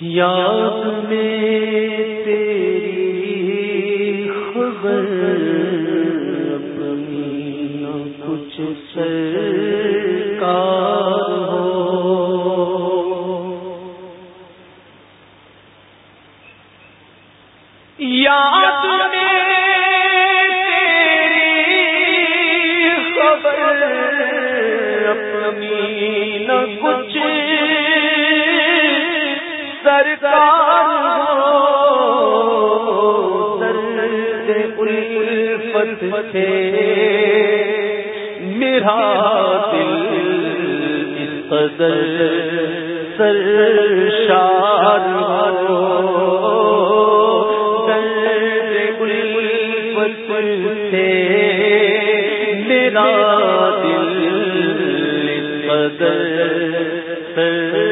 یاد میں تیری خبر اپنی کچھ سرکار تھے میرا دل اس قدر سر شار تھے میرا دل اس قدر سر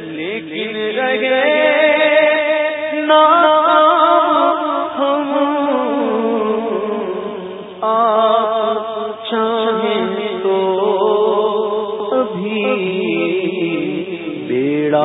لیکن رہے نا ہم۔ چاہیں تو ابھی بیڑا